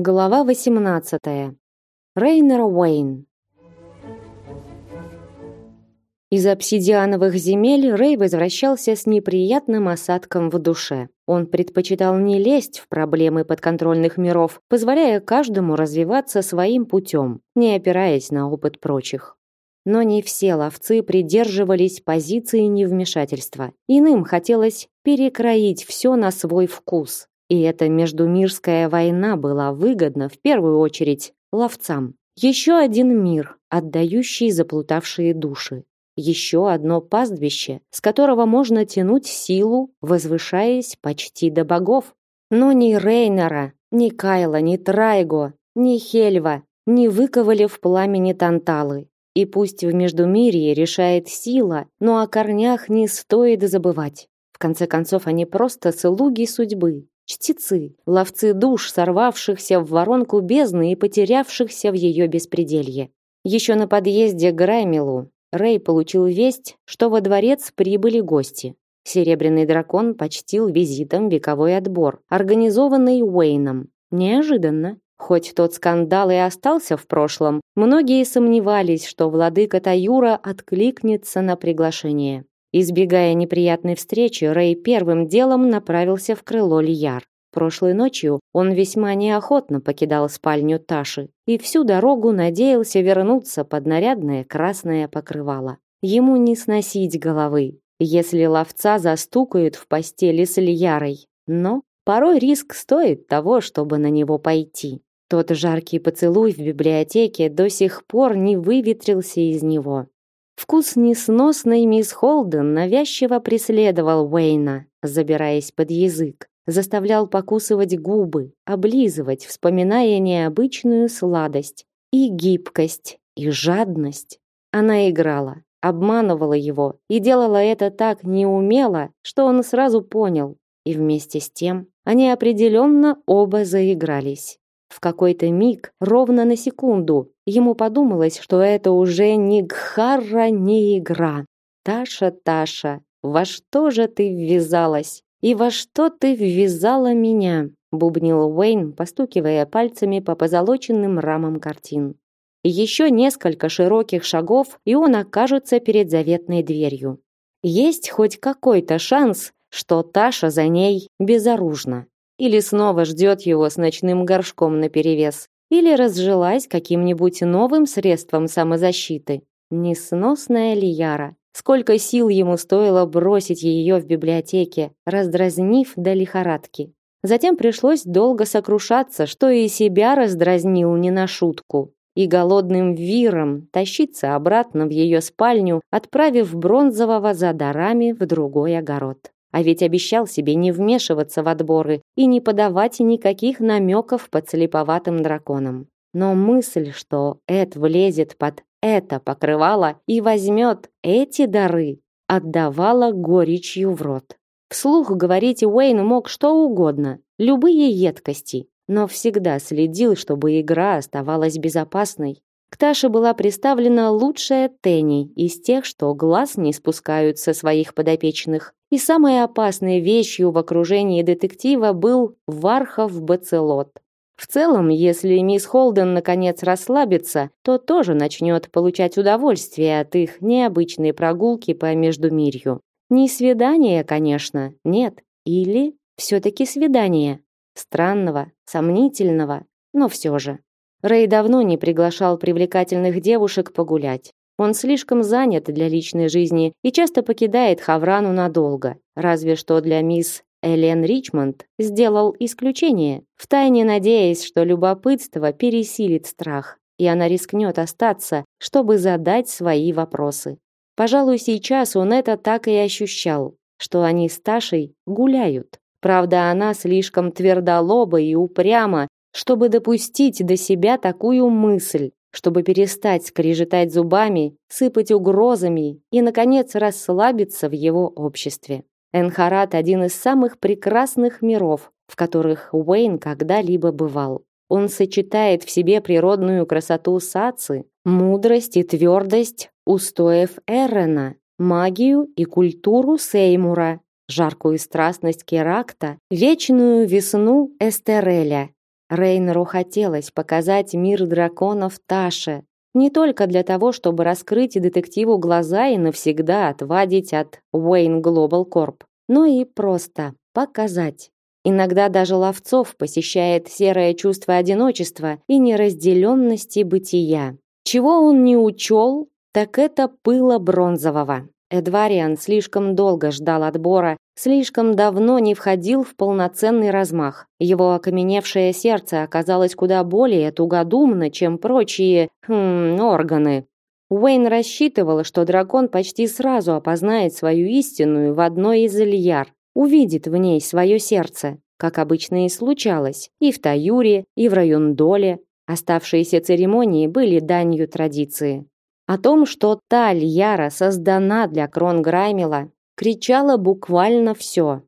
Глава 18. Рейнер Уэйн. Из обсидиановых земель Рей возвращался с неприятным осадком в душе. Он предпочитал не лезть в проблемы подконтрольных миров, позволяя каждому развиваться своим путем, не опираясь на опыт прочих. Но не все ловцы придерживались позиции невмешательства. Иным хотелось перекроить все на свой вкус, и эта междумирская война была выгодна в первую очередь ловцам. Еще один мир, отдающий заплутавшие души. Еще одно пастбище, с которого можно тянуть силу, возвышаясь почти до богов. Но ни Рейнера, ни Кайла, ни Трайго, ни Хельва не выковали в пламени Танталы. И пусть в Междумирье решает сила, но о корнях не стоит забывать. В конце концов, они просто слуги судьбы, Чтецы, ловцы душ, сорвавшихся в воронку бездны и потерявшихся в ее беспределье. Еще на подъезде к Граймелу Рэй получил весть, что во дворец прибыли гости. Серебряный дракон почтил визитом вековой отбор, организованный Уэйном. Неожиданно. Хоть тот скандал и остался в прошлом, многие сомневались, что владыка Таюра откликнется на приглашение. Избегая неприятной встречи, Рэй первым делом направился в крыло Лияр. Прошлой ночью он весьма неохотно покидал спальню Таши и всю дорогу надеялся вернуться под нарядное красное покрывало. Ему не сносить головы, если ловца застукают в постели с Лиярой. Но порой риск стоит того, чтобы на него пойти. Тот жаркий поцелуй в библиотеке до сих пор не выветрился из него. Вкус несносной мисс Холден навязчиво преследовал Уэйна, забираясь под язык, заставлял покусывать губы, облизывать, вспоминая необычную сладость и гибкость, и жадность. Она играла, обманывала его и делала это так неумело, что он сразу понял. И вместе с тем они определенно оба заигрались. В какой-то миг, ровно на секунду, ему подумалось, что это уже не гхарра, не игра. Таша, Таша, во что же ты ввязалась? И во что ты ввязала меня? бубнил Уэйн, постукивая пальцами по позолоченным рамам картин. Еще несколько широких шагов, и он окажется перед заветной дверью. Есть хоть какой-то шанс, что Таша за ней безоружна. Или снова ждет его с ночным горшком наперевес. Или разжилась каким-нибудь новым средством самозащиты. Несносная Лияра. Сколько сил ему стоило бросить ее в библиотеке, раздразнив до лихорадки. Затем пришлось долго сокрушаться, что и себя раздразнил не на шутку. И голодным виром тащиться обратно в ее спальню, отправив бронзового за дарами в другой огород. А ведь обещал себе не вмешиваться в отборы и не подавать никаких намеков подслеповатым драконам. Но мысль, что Эд влезет под это покрывало и возьмет эти дары, отдавала горечью в рот. Вслух говорить Уэйн мог что угодно, любые едкости, но всегда следил, чтобы игра оставалась безопасной. К Таше была представлена лучшая Тенни из тех, что глаз не спускают со своих подопечных. И самой опасной вещью в окружении детектива был Вархов Бацелот. В целом, если мисс Холден наконец расслабится, то тоже начнет получать удовольствие от их необычной прогулки по Междумирью. Не свидание, конечно, нет. Или все-таки свидание. Странного, сомнительного, но все же. Рэй давно не приглашал привлекательных девушек погулять. Он слишком занят для личной жизни и часто покидает Хаврану надолго. Разве что для мисс Элен Ричмонд сделал исключение, втайне надеясь, что любопытство пересилит страх, и она рискнет остаться, чтобы задать свои вопросы. Пожалуй, сейчас он это так и ощущал, что они с Ташей гуляют. Правда, она слишком твердолоба и упряма, чтобы допустить до себя такую мысль, чтобы перестать скрежетать зубами, сыпать угрозами и, наконец, расслабиться в его обществе. Энхарат – один из самых прекрасных миров, в которых Уэйн когда-либо бывал. Он сочетает в себе природную красоту Сацы, мудрость и твердость устоев Эрена, магию и культуру Сеймура, жаркую страстность Керакта, вечную весну Эстереля Рейнеру хотелось показать мир драконов Таше, не только для того, чтобы раскрыть детективу глаза и навсегда отвадить от Wayne Global Corp, но и просто показать. Иногда даже ловцов посещает серое чувство одиночества и неразделенности бытия. Чего он не учел, так это пыло бронзового. Эдвариан слишком долго ждал отбора, слишком давно не входил в полноценный размах. Его окаменевшее сердце оказалось куда более тугодумно, чем прочие хм, органы. Уэйн рассчитывал, что дракон почти сразу опознает свою истинную в одной из ильяр, увидит в ней свое сердце, как обычно и случалось, и в Таюре, и в Райондоле. Оставшиеся церемонии были данью традиции. О том, что та Льяра создана для Крон Граймела, кричало буквально все.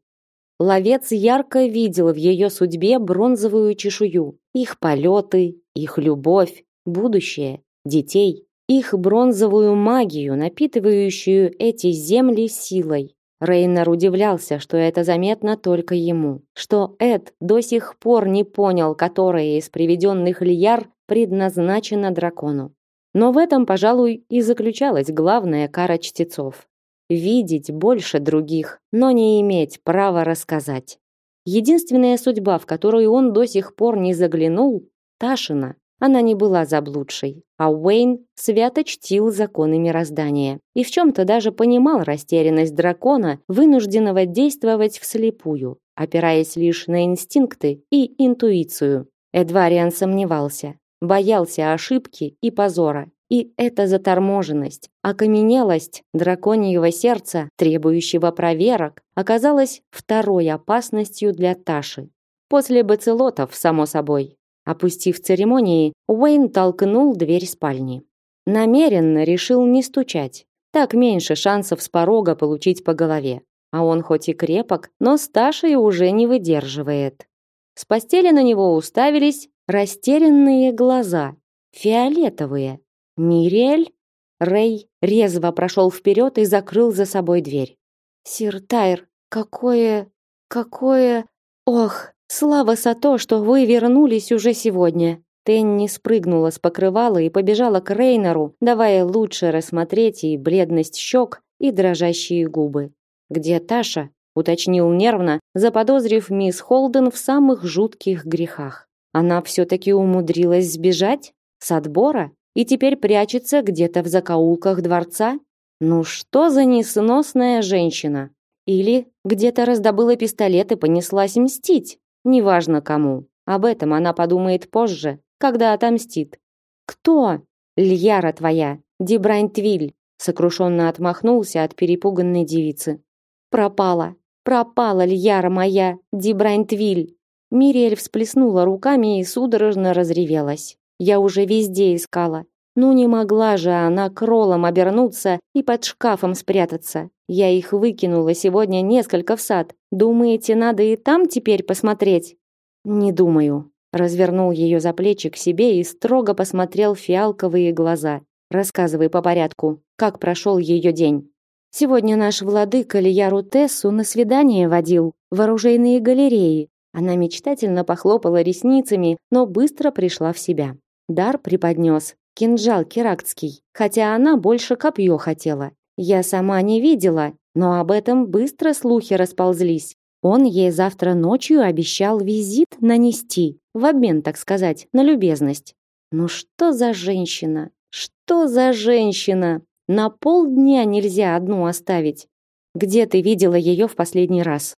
Ловец ярко видел в ее судьбе бронзовую чешую, их полеты, их любовь, будущее, детей, их бронзовую магию, напитывающую эти земли силой. Рейнер удивлялся, что это заметно только ему, что Эд до сих пор не понял, которая из приведенных льяр предназначена дракону. Но в этом, пожалуй, и заключалась главная кара чтецов. Видеть больше других, но не иметь права рассказать. Единственная судьба, в которую он до сих пор не заглянул, Ташина. Она не была заблудшей, а Уэйн свято чтил законы мироздания и в чем-то даже понимал растерянность дракона, вынужденного действовать вслепую, опираясь лишь на инстинкты и интуицию. Эдвариан сомневался, боялся ошибки и позора. И эта заторможенность, окаменелость драконьего сердца, требующего проверок, оказалась второй опасностью для Таши. После бацелотов, само собой. Опустив церемонии, Уэйн толкнул дверь спальни. Намеренно решил не стучать. Так меньше шансов с порога получить по голове. А он хоть и крепок, но с Ташей уже не выдерживает. С постели на него уставились растерянные глаза, фиолетовые. Мирель? Рэй резво прошел вперед и закрыл за собой дверь. Сир Тайр, какое... какое... Ох, слава Сато, что вы вернулись уже сегодня. Тенни спрыгнула с покрывала и побежала к Рейнеру, давая лучше рассмотреть и бледность щек, и дрожащие губы. «Где Таша?» — уточнил нервно, заподозрив мисс Холден в самых жутких грехах. Она все-таки умудрилась сбежать? С отбора? И теперь прячется где-то в закоулках дворца? Ну что за несносная женщина? Или где-то раздобыла пистолет и понеслась мстить? Неважно кому. Об этом она подумает позже, когда отомстит. Кто? Льяра твоя, Дебрайнтвиль, сокрушенно отмахнулся от перепуганной девицы. Пропала. Пропала Льяра моя, Дебрайнтвиль. Мириэль всплеснула руками и судорожно разревелась. Я уже везде искала. Ну не могла же она кролом обернуться и под шкафом спрятаться. Я их выкинула сегодня несколько в сад. Думаете, надо и там теперь посмотреть? Не думаю. Развернул ее за плечи к себе и строго посмотрел фиалковые глаза. Рассказывай по порядку, как прошел ее день. Сегодня наш владыка Лияру Тессу на свидание водил в оружейные галереи, она мечтательно похлопала ресницами, но быстро пришла в себя. Дар преподнес кинжал керактский, хотя она больше копье хотела. Я сама не видела, но об этом быстро слухи расползлись. Он ей завтра ночью обещал визит нанести, в обмен, так сказать, на любезность. Ну что за женщина? Что за женщина? На полдня нельзя одну оставить. Где ты видела ее в последний раз?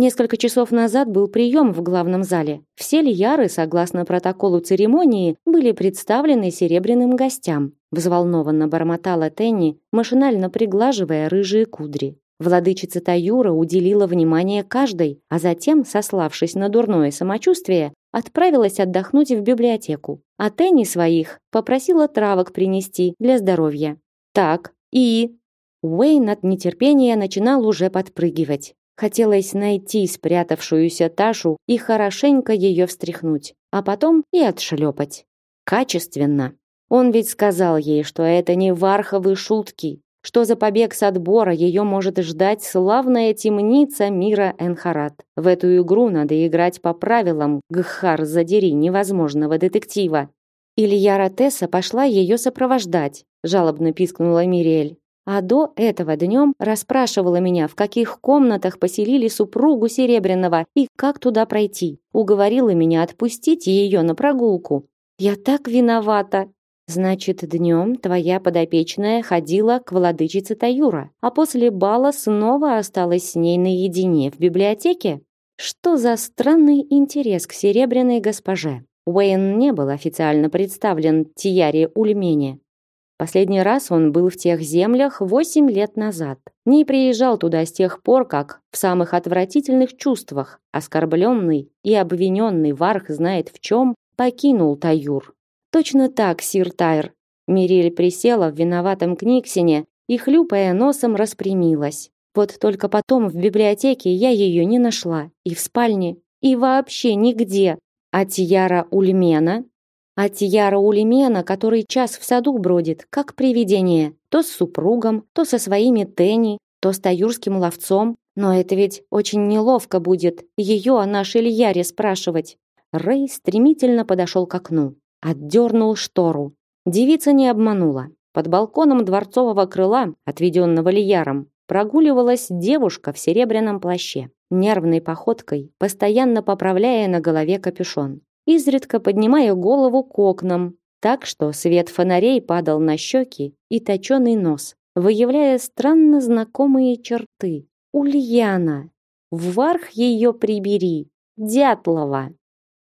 Несколько часов назад был прием в главном зале. Все льяры, согласно протоколу церемонии, были представлены серебряным гостям. Взволнованно бормотала Тенни, машинально приглаживая рыжие кудри. Владычица Таюра уделила внимание каждой, а затем, сославшись на дурное самочувствие, отправилась отдохнуть в библиотеку. А Тенни своих попросила травок принести для здоровья. Так, и... Уэйн от нетерпения начинал уже подпрыгивать. Хотелось найти спрятавшуюся Ташу и хорошенько ее встряхнуть, а потом и отшлепать. Качественно. Он ведь сказал ей, что это не варховые шутки, что за побег с отбора ее может ждать славная темница мира Энхарат. В эту игру надо играть по правилам Гхар задери невозможного детектива. Илья Ратесса пошла ее сопровождать, жалобно пискнула Мириэль. А до этого днем расспрашивала меня, в каких комнатах поселили супругу Серебряного и как туда пройти. Уговорила меня отпустить ее на прогулку. Я так виновата, Значит, днем твоя подопечная ходила к владычице Таюра, а после бала снова осталась с ней наедине в библиотеке? Что за странный интерес к серебряной госпоже? Уэйн не был официально представлен Тияре Ульмене. Последний раз он был в тех землях восемь лет назад. Не приезжал туда с тех пор, как в самых отвратительных чувствах, оскорбленный и обвиненный Варх знает в чем, покинул Таюр. Точно так, сир Тайр. Мириль присела в виноватом книгсине и, хлюпая носом, распрямилась. Вот только потом в библиотеке я ее не нашла, и в спальне, и вообще нигде. А Тияра Ульмена? А Тияра Ульмена, который час в саду бродит, как привидение, то с супругом, то со своими Тенни, то с таюрским ловцом. Но это ведь очень неловко будет ее о нашей Ильяре спрашивать. Рэй стремительно подошел к окну. Отдернул штору. Девица не обманула. Под балконом дворцового крыла, отведенного Лияром, прогуливалась девушка в серебряном плаще, нервной походкой, постоянно поправляя на голове капюшон, изредка поднимая голову к окнам, так что свет фонарей падал на щеки и точеный нос, выявляя странно знакомые черты. Ульяна! Вверх ее прибери! Дятлова!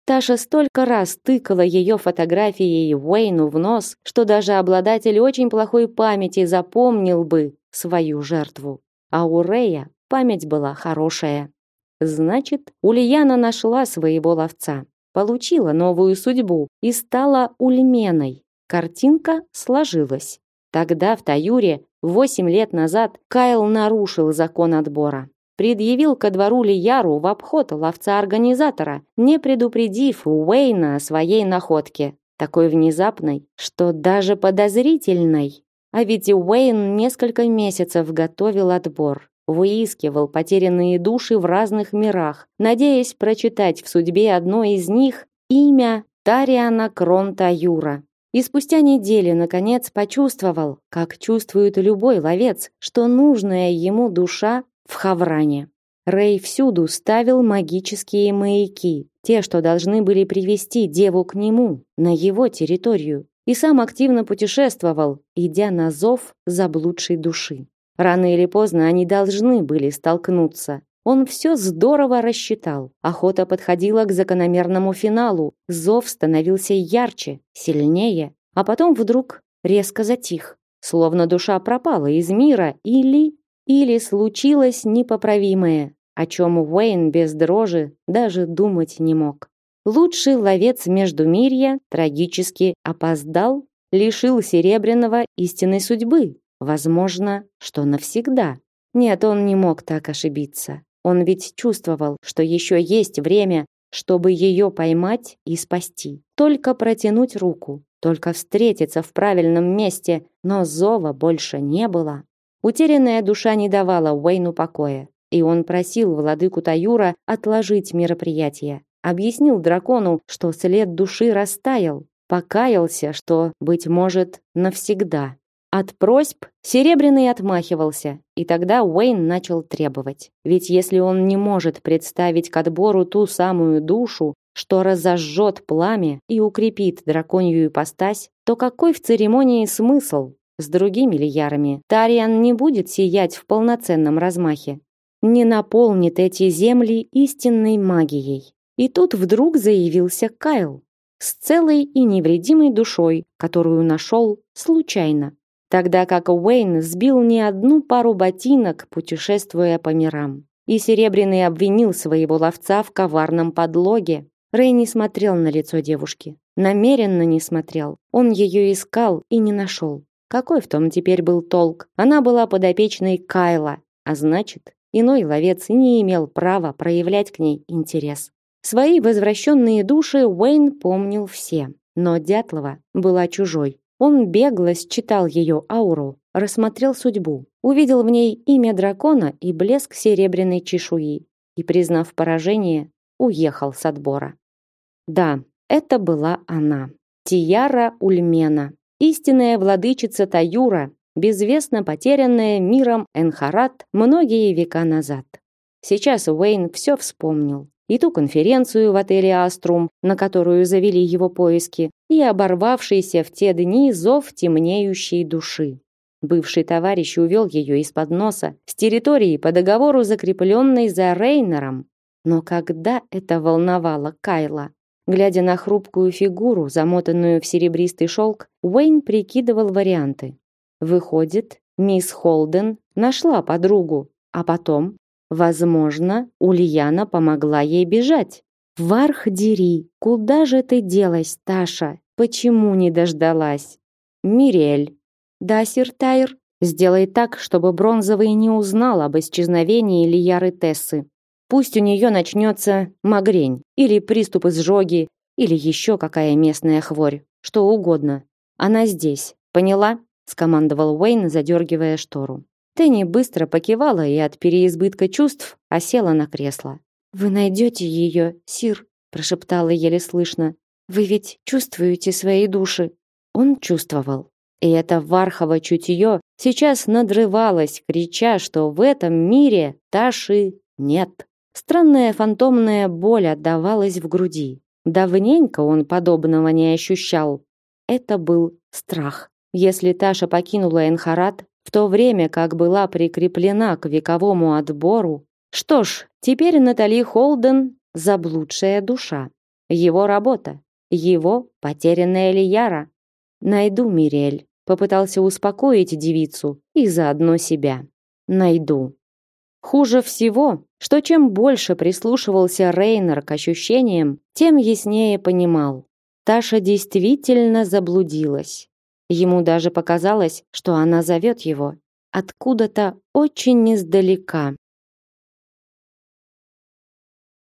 Таша столько раз тыкала ее фотографией Уэйну в нос, что даже обладатель очень плохой памяти запомнил бы свою жертву. А у Рэя память была хорошая. Значит, Ульяна нашла своего ловца, получила новую судьбу и стала Ульменой. Картинка сложилась. Тогда в Таюре, восемь лет назад, Кайл нарушил закон отбора предъявил ко двору Лияру в обход ловца-организатора, не предупредив Уэйна о своей находке, такой внезапной, что даже подозрительной. А ведь Уэйн несколько месяцев готовил отбор, выискивал потерянные души в разных мирах, надеясь прочитать в судьбе одной из них имя Тариана Кронта Юра. И спустя недели, наконец, почувствовал, как чувствует любой ловец, что нужная ему душа в Хавране. Рэй всюду ставил магические маяки, те, что должны были привести деву к нему, на его территорию, и сам активно путешествовал, идя на зов заблудшей души. Рано или поздно они должны были столкнуться. Он все здорово рассчитал. Охота подходила к закономерному финалу. Зов становился ярче, сильнее, а потом вдруг резко затих, словно душа пропала из мира или или случилось непоправимое, о чем Уэйн без дрожи даже думать не мог. Лучший ловец Междумирья трагически опоздал, лишил Серебряного истинной судьбы, возможно, что навсегда. Нет, он не мог так ошибиться. Он ведь чувствовал, что еще есть время, чтобы ее поймать и спасти. Только протянуть руку, только встретиться в правильном месте, но зова больше не было. Утерянная душа не давала Уэйну покоя, и он просил владыку Таюра отложить мероприятие. Объяснил дракону, что след души растаял, покаялся, что, быть может, навсегда. От просьб Серебряный отмахивался, и тогда Уэйн начал требовать. Ведь если он не может представить к отбору ту самую душу, что разожжет пламя и укрепит драконью ипостась, то какой в церемонии смысл? С другими лиярами Тариан не будет сиять в полноценном размахе, не наполнит эти земли истинной магией. И тут вдруг заявился Кайл с целой и невредимой душой, которую нашел случайно, тогда как Уэйн сбил не одну пару ботинок, путешествуя по мирам. И Серебряный обвинил своего ловца в коварном подлоге. Рэй не смотрел на лицо девушки. Намеренно не смотрел. Он ее искал и не нашел. Какой в том теперь был толк? Она была подопечной Кайла, а значит, иной ловец не имел права проявлять к ней интерес. Свои возвращенные души Уэйн помнил все, но Дятлова была чужой. Он бегло считал ее ауру, рассмотрел судьбу, увидел в ней имя дракона и блеск серебряной чешуи и, признав поражение, уехал с отбора. Да, это была она, Тияра Ульмена, истинная владычица Таюра, безвестно потерянная миром Энхарат многие века назад. Сейчас Уэйн все вспомнил. И ту конференцию в отеле «Аструм», на которую завели его поиски, и оборвавшийся в те дни зов темнеющей души. Бывший товарищ увел ее из-под носа, с территории по договору, закрепленной за Рейнером. Но когда это волновало Кайла? Глядя на хрупкую фигуру, замотанную в серебристый шелк, Уэйн прикидывал варианты. Выходит, мисс Холден нашла подругу, а потом, возможно, Ульяна помогла ей бежать. Варх дери, куда же ты делась, Таша? Почему не дождалась? Мирель. Да, сир Тайр, сделай так, чтобы бронзовый не узнал об исчезновении Лияры Тессы. Пусть у нее начнется магрень, или приступ изжоги, или еще какая местная хворь, что угодно. Она здесь, поняла? скомандовал Уэйн, задергивая штору. Тенни быстро покивала и от переизбытка чувств осела на кресло. Вы найдете ее, сир, прошептала еле слышно. Вы ведь чувствуете свои души. Он чувствовал. И это вархово чутье сейчас надрывалось, крича, что в этом мире Таши нет. Странная фантомная боль отдавалась в груди. Давненько он подобного не ощущал. Это был страх. Если Таша покинула Энхарат в то время, как была прикреплена к вековому отбору, что ж, теперь Натали Холден заблудшая душа. Его работа, его потерянная Лияра. Найду Мирель, попытался успокоить девицу и заодно себя. Найду. Хуже всего, что чем больше прислушивался Рейнер к ощущениям, тем яснее понимал. Таша действительно заблудилась. Ему даже показалось, что она зовет его откуда-то очень издалека.